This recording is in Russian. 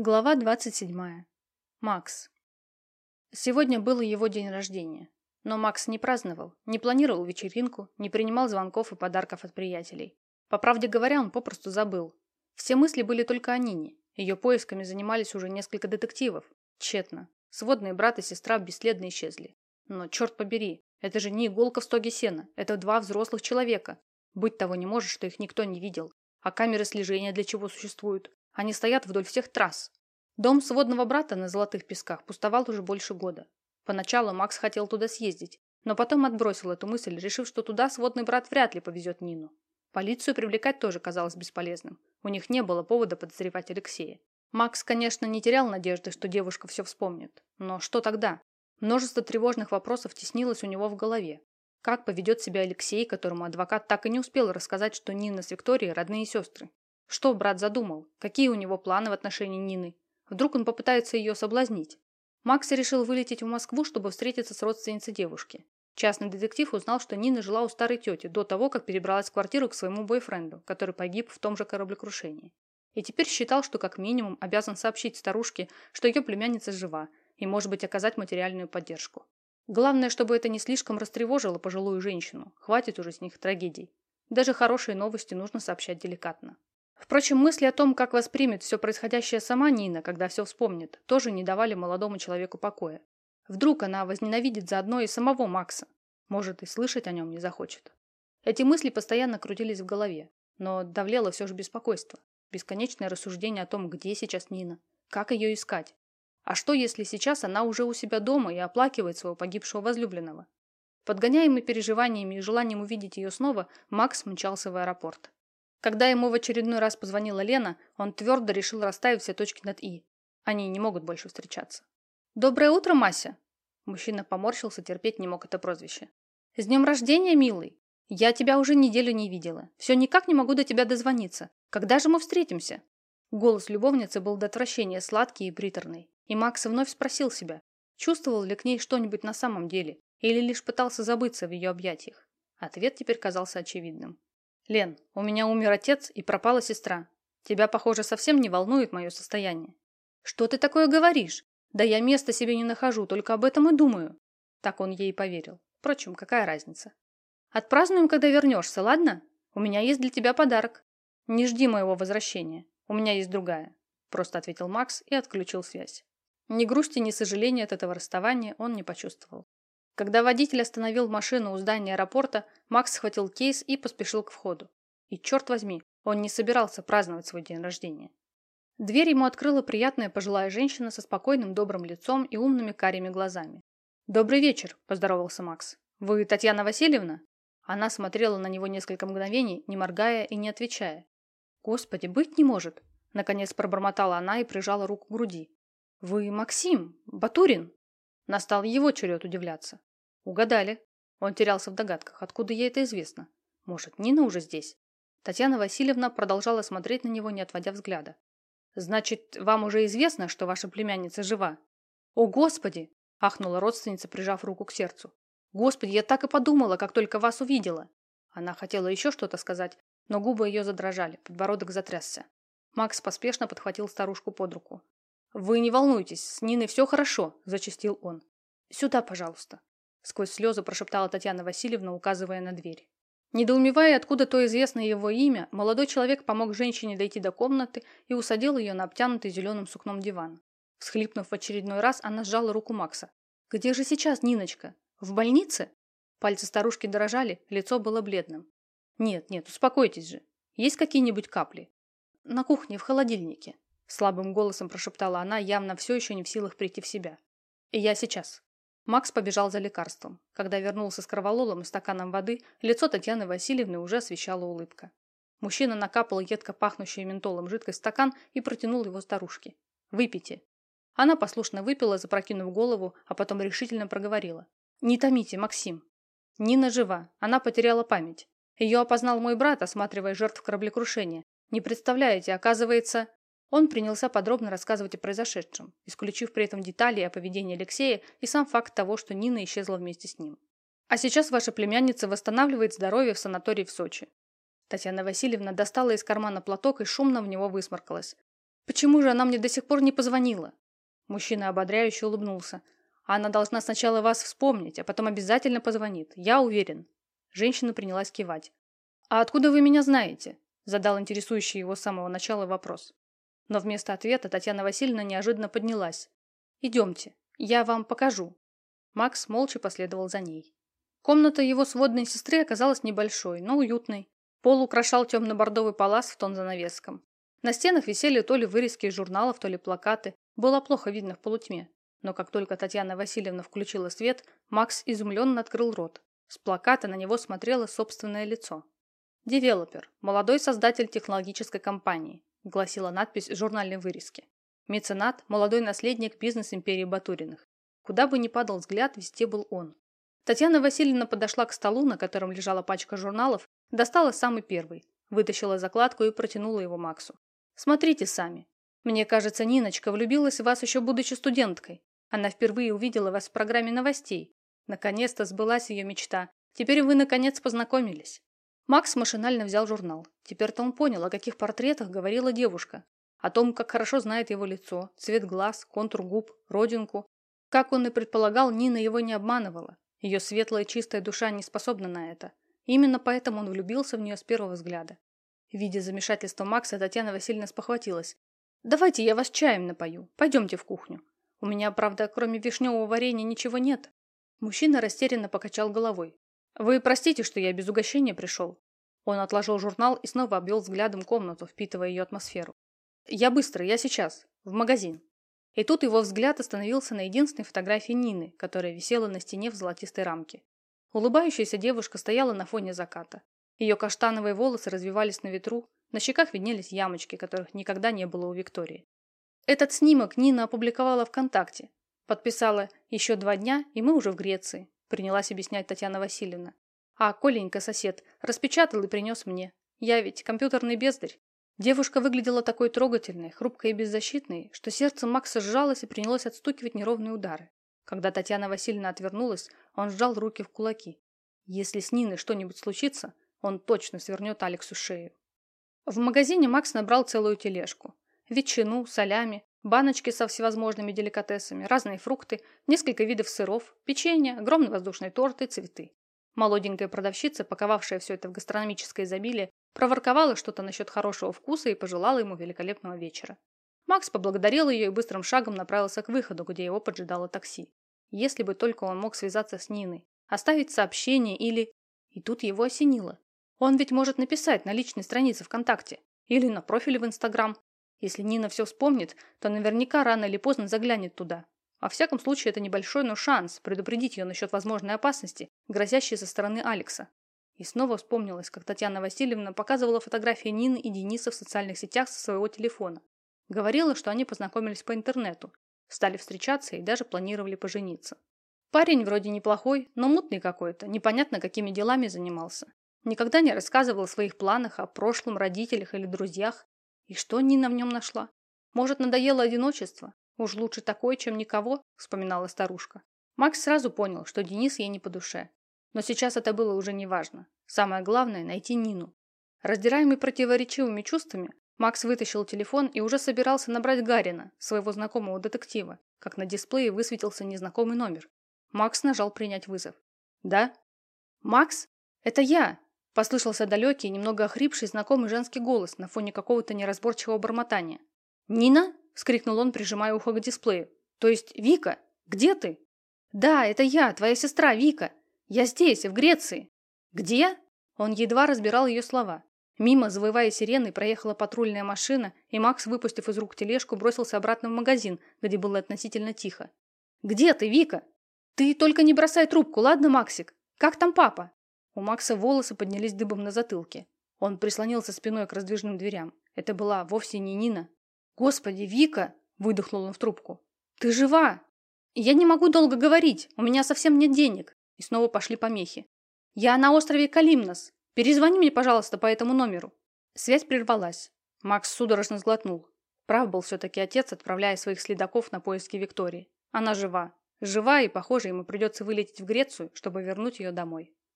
Глава 27. Макс. Сегодня был его день рождения. Но Макс не праздновал, не планировал вечеринку, не принимал звонков и подарков от приятелей. По правде говоря, он попросту забыл. Все мысли были только о Нине. Ее поисками занимались уже несколько детективов. Тщетно. Сводные брат и сестра бесследно исчезли. Но, черт побери, это же не иголка в стоге сена. Это два взрослых человека. Быть того не может, что их никто не видел. А камеры слежения для чего существуют? Они стоят вдоль всех трасс. Дом сводного брата на Золотых Песках пустовал уже больше года. Поначалу Макс хотел туда съездить, но потом отбросил эту мысль, решив, что туда сводный брат вряд ли повезет Нину. Полицию привлекать тоже казалось бесполезным. У них не было повода подозревать Алексея. Макс, конечно, не терял надежды, что девушка все вспомнит. Но что тогда? Множество тревожных вопросов теснилось у него в голове. Как поведет себя Алексей, которому адвокат так и не успел рассказать, что Нина с Викторией родные сестры? Что брат задумал? Какие у него планы в отношении Нины? Вдруг он попытается ее соблазнить? Макс решил вылететь в Москву, чтобы встретиться с родственницей девушки. Частный детектив узнал, что Нина жила у старой тети до того, как перебралась в квартиру к своему бойфренду, который погиб в том же кораблекрушении. И теперь считал, что как минимум обязан сообщить старушке, что ее племянница жива, и, может быть, оказать материальную поддержку. Главное, чтобы это не слишком растревожило пожилую женщину. Хватит уже с них трагедий. Даже хорошие новости нужно сообщать деликатно. Впрочем, мысли о том, как воспримет все происходящее сама Нина, когда все вспомнит, тоже не давали молодому человеку покоя. Вдруг она возненавидит заодно и самого Макса. Может, и слышать о нем не захочет. Эти мысли постоянно крутились в голове, но давлело все же беспокойство. Бесконечное рассуждение о том, где сейчас Нина, как ее искать. А что, если сейчас она уже у себя дома и оплакивает своего погибшего возлюбленного? Подгоняемый переживаниями и желанием увидеть ее снова, Макс мчался в аэропорт. Когда ему в очередной раз позвонила Лена, он твердо решил расставить все точки над «и». Они не могут больше встречаться. «Доброе утро, Мася!» Мужчина поморщился, терпеть не мог это прозвище. «С днем рождения, милый! Я тебя уже неделю не видела. Все никак не могу до тебя дозвониться. Когда же мы встретимся?» Голос любовницы был до отвращения сладкий и приторный. И Макс вновь спросил себя, чувствовал ли к ней что-нибудь на самом деле, или лишь пытался забыться в ее объятиях. Ответ теперь казался очевидным. «Лен, у меня умер отец и пропала сестра. Тебя, похоже, совсем не волнует мое состояние». «Что ты такое говоришь? Да я места себе не нахожу, только об этом и думаю». Так он ей поверил. Впрочем, какая разница? «Отпразднуем, когда вернешься, ладно? У меня есть для тебя подарок. Не жди моего возвращения. У меня есть другая», – просто ответил Макс и отключил связь. Ни грусти, ни сожаления от этого расставания он не почувствовал. Когда водитель остановил машину у здания аэропорта, Макс схватил кейс и поспешил к входу. И черт возьми, он не собирался праздновать свой день рождения. Дверь ему открыла приятная пожилая женщина со спокойным добрым лицом и умными карими глазами. «Добрый вечер», – поздоровался Макс. «Вы Татьяна Васильевна?» Она смотрела на него несколько мгновений, не моргая и не отвечая. «Господи, быть не может!» Наконец пробормотала она и прижала руку к груди. «Вы Максим? Батурин?» Настал его черед удивляться. Угадали. Он терялся в догадках. Откуда ей это известно? Может, Нина уже здесь? Татьяна Васильевна продолжала смотреть на него, не отводя взгляда. «Значит, вам уже известно, что ваша племянница жива?» «О, Господи!» – ахнула родственница, прижав руку к сердцу. «Господи, я так и подумала, как только вас увидела!» Она хотела еще что-то сказать, но губы ее задрожали, подбородок затрясся. Макс поспешно подхватил старушку под руку. «Вы не волнуйтесь, с Ниной все хорошо», – зачастил он. «Сюда, пожалуйста», – сквозь слезы прошептала Татьяна Васильевна, указывая на дверь. Недоумевая, откуда то известно его имя, молодой человек помог женщине дойти до комнаты и усадил ее на обтянутый зеленым сукном диван. Всхлипнув в очередной раз, она сжала руку Макса. «Где же сейчас Ниночка? В больнице?» Пальцы старушки дрожали, лицо было бледным. «Нет, нет, успокойтесь же. Есть какие-нибудь капли?» «На кухне, в холодильнике», Слабым голосом прошептала она, явно все еще не в силах прийти в себя. И я сейчас. Макс побежал за лекарством. Когда вернулся с кровололом и стаканом воды, лицо Татьяны Васильевны уже освещала улыбка. Мужчина накапал едко пахнущую ментолом жидкость в стакан и протянул его старушке. «Выпейте». Она послушно выпила, запрокинув голову, а потом решительно проговорила. «Не томите, Максим». Нина жива. Она потеряла память. Ее опознал мой брат, осматривая жертв кораблекрушения. Не представляете, оказывается... Он принялся подробно рассказывать о произошедшем, исключив при этом детали о поведении Алексея и сам факт того, что Нина исчезла вместе с ним. А сейчас ваша племянница восстанавливает здоровье в санатории в Сочи. Татьяна Васильевна достала из кармана платок и шумно в него высморкалась. Почему же она мне до сих пор не позвонила? Мужчина ободряюще улыбнулся. Она должна сначала вас вспомнить, а потом обязательно позвонит. Я уверен. Женщина принялась кивать. «А откуда вы меня знаете?» Задал интересующий его с самого начала вопрос. Но вместо ответа Татьяна Васильевна неожиданно поднялась. «Идемте, я вам покажу». Макс молча последовал за ней. Комната его сводной сестры оказалась небольшой, но уютной. Пол украшал темно-бордовый палас в тон занавескам. На стенах висели то ли вырезки из журналов, то ли плакаты. Было плохо видно в полутьме. Но как только Татьяна Васильевна включила свет, Макс изумленно открыл рот. С плаката на него смотрело собственное лицо. «Девелопер. Молодой создатель технологической компании», гласила надпись журнальной вырезки. Меценат – молодой наследник бизнес-империи Батуриных. Куда бы ни падал взгляд, везде был он. Татьяна Васильевна подошла к столу, на котором лежала пачка журналов, достала самый первый, вытащила закладку и протянула его Максу. «Смотрите сами. Мне кажется, Ниночка влюбилась в вас еще будучи студенткой. Она впервые увидела вас в программе новостей. Наконец-то сбылась ее мечта. Теперь вы, наконец, познакомились». Макс машинально взял журнал. Теперь-то он понял, о каких портретах говорила девушка. О том, как хорошо знает его лицо, цвет глаз, контур губ, родинку. Как он и предполагал, Нина его не обманывала. Ее светлая чистая душа не способна на это. Именно поэтому он влюбился в нее с первого взгляда. Видя замешательство Макса, Татьяна Васильевна спохватилась. «Давайте я вас чаем напою. Пойдемте в кухню. У меня, правда, кроме вишневого варенья ничего нет». Мужчина растерянно покачал головой. «Вы простите, что я без угощения пришел». Он отложил журнал и снова обвел взглядом комнату, впитывая ее атмосферу. «Я быстро, я сейчас. В магазин». И тут его взгляд остановился на единственной фотографии Нины, которая висела на стене в золотистой рамке. Улыбающаяся девушка стояла на фоне заката. Ее каштановые волосы развивались на ветру, на щеках виднелись ямочки, которых никогда не было у Виктории. Этот снимок Нина опубликовала ВКонтакте. Подписала «Еще два дня, и мы уже в Греции», принялась объяснять Татьяна Васильевна. А Коленька, сосед, распечатал и принес мне. Я ведь компьютерный бездарь. Девушка выглядела такой трогательной, хрупкой и беззащитной, что сердце Макса сжалось и принялось отстукивать неровные удары. Когда Татьяна Васильевна отвернулась, он сжал руки в кулаки. Если с Ниной что-нибудь случится, он точно свернет Алексу шею. В магазине Макс набрал целую тележку. Ветчину, солями, баночки со всевозможными деликатесами, разные фрукты, несколько видов сыров, печенье, огромный воздушный торт и цветы. Молоденькая продавщица, паковавшая все это в гастрономическое изобилие, проворковала что-то насчет хорошего вкуса и пожелала ему великолепного вечера. Макс поблагодарил ее и быстрым шагом направился к выходу, где его поджидало такси. Если бы только он мог связаться с Ниной, оставить сообщение или... И тут его осенило. Он ведь может написать на личной странице ВКонтакте или на профиле в Инстаграм. Если Нина все вспомнит, то наверняка рано или поздно заглянет туда. Во всяком случае, это небольшой, но шанс предупредить ее насчет возможной опасности, грозящей со стороны Алекса. И снова вспомнилось, как Татьяна Васильевна показывала фотографии Нины и Дениса в социальных сетях со своего телефона. Говорила, что они познакомились по интернету, стали встречаться и даже планировали пожениться. Парень вроде неплохой, но мутный какой-то, непонятно какими делами занимался. Никогда не рассказывал о своих планах, о прошлом, родителях или друзьях. И что Нина в нем нашла? Может, надоело одиночество? Уж лучше такой, чем никого, вспоминала старушка. Макс сразу понял, что Денис ей не по душе. Но сейчас это было уже не важно. Самое главное – найти Нину. Раздираемый противоречивыми чувствами, Макс вытащил телефон и уже собирался набрать Гарина, своего знакомого детектива, как на дисплее высветился незнакомый номер. Макс нажал принять вызов. «Да?» «Макс? Это я!» Послышался далекий, немного охрипший, знакомый женский голос на фоне какого-то неразборчивого бормотания. «Нина?» – вскрикнул он, прижимая ухо к дисплею. «То есть Вика? Где ты?» «Да, это я, твоя сестра Вика. Я здесь, в Греции». «Где?» Он едва разбирал ее слова. Мимо, завывая сиреной, проехала патрульная машина, и Макс, выпустив из рук тележку, бросился обратно в магазин, где было относительно тихо. «Где ты, Вика?» «Ты только не бросай трубку, ладно, Максик? Как там папа?» У Макса волосы поднялись дыбом на затылке. Он прислонился спиной к раздвижным дверям. Это была вовсе не Нина. «Господи, Вика!» – выдохнул он в трубку. «Ты жива!» «Я не могу долго говорить, у меня совсем нет денег». И снова пошли помехи. «Я на острове Калимнос. Перезвони мне, пожалуйста, по этому номеру». Связь прервалась. Макс судорожно сглотнул. Прав был все-таки отец, отправляя своих следаков на поиски Виктории. Она жива. Жива, и, похоже, ему придется вылететь в Грецию, чтобы вернуть ее домой.